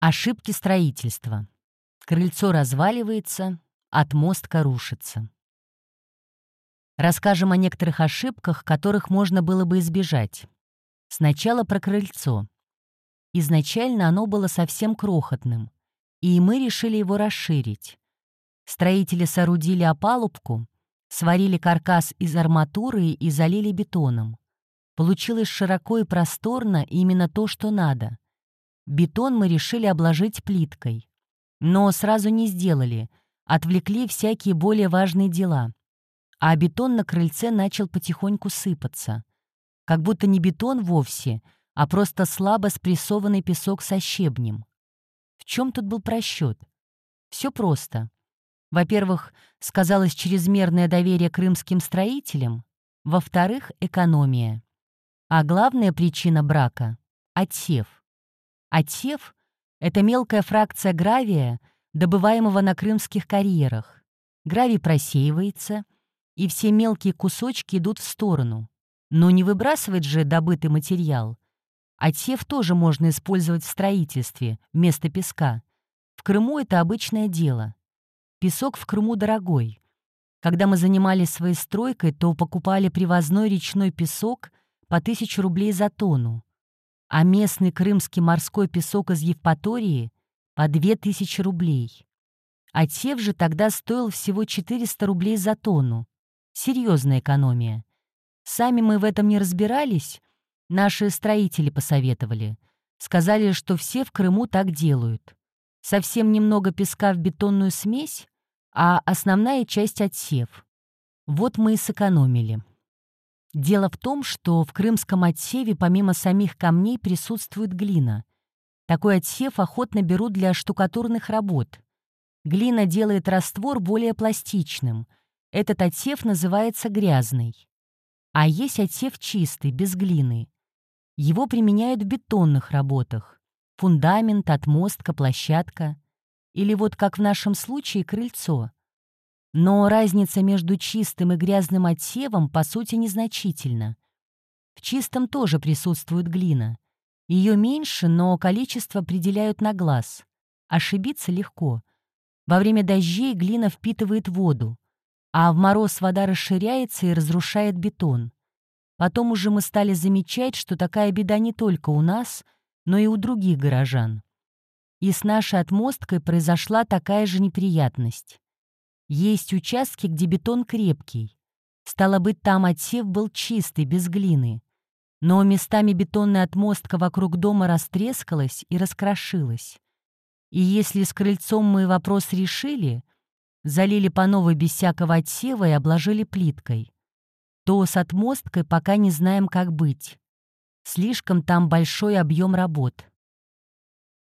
Ошибки строительства. Крыльцо разваливается, отмостка рушится. Расскажем о некоторых ошибках, которых можно было бы избежать. Сначала про крыльцо. Изначально оно было совсем крохотным, и мы решили его расширить. Строители соорудили опалубку, сварили каркас из арматуры и залили бетоном. Получилось широко и просторно именно то, что надо — Бетон мы решили обложить плиткой. Но сразу не сделали, отвлекли всякие более важные дела. А бетон на крыльце начал потихоньку сыпаться. Как будто не бетон вовсе, а просто слабо спрессованный песок со щебнем. В чем тут был просчет? Все просто. Во-первых, сказалось чрезмерное доверие крымским строителям. Во-вторых, экономия. А главная причина брака — отсев. Отсев — это мелкая фракция гравия, добываемого на крымских карьерах. Гравий просеивается, и все мелкие кусочки идут в сторону. Но не выбрасывать же добытый материал. Отсев тоже можно использовать в строительстве вместо песка. В Крыму это обычное дело. Песок в Крыму дорогой. Когда мы занимались своей стройкой, то покупали привозной речной песок по 1000 рублей за тонну а местный крымский морской песок из Евпатории — по 2000 рублей. Отсев же тогда стоил всего 400 рублей за тонну. Серьезная экономия. Сами мы в этом не разбирались, наши строители посоветовали. Сказали, что все в Крыму так делают. Совсем немного песка в бетонную смесь, а основная часть отсев. Вот мы и сэкономили. Дело в том, что в крымском отсеве помимо самих камней присутствует глина. Такой отсев охотно берут для штукатурных работ. Глина делает раствор более пластичным. Этот отсев называется грязный. А есть отсев чистый, без глины. Его применяют в бетонных работах. Фундамент, отмостка, площадка. Или вот как в нашем случае крыльцо. Но разница между чистым и грязным отсевом по сути незначительна. В чистом тоже присутствует глина. Ее меньше, но количество определяют на глаз. Ошибиться легко. Во время дождей глина впитывает воду, а в мороз вода расширяется и разрушает бетон. Потом уже мы стали замечать, что такая беда не только у нас, но и у других горожан. И с нашей отмосткой произошла такая же неприятность. Есть участки, где бетон крепкий. Стало быть, там отсев был чистый, без глины. Но местами бетонная отмостка вокруг дома растрескалась и раскрошилась. И если с крыльцом мы вопрос решили, залили по новой без всякого отсева и обложили плиткой, то с отмосткой пока не знаем, как быть. Слишком там большой объем работ.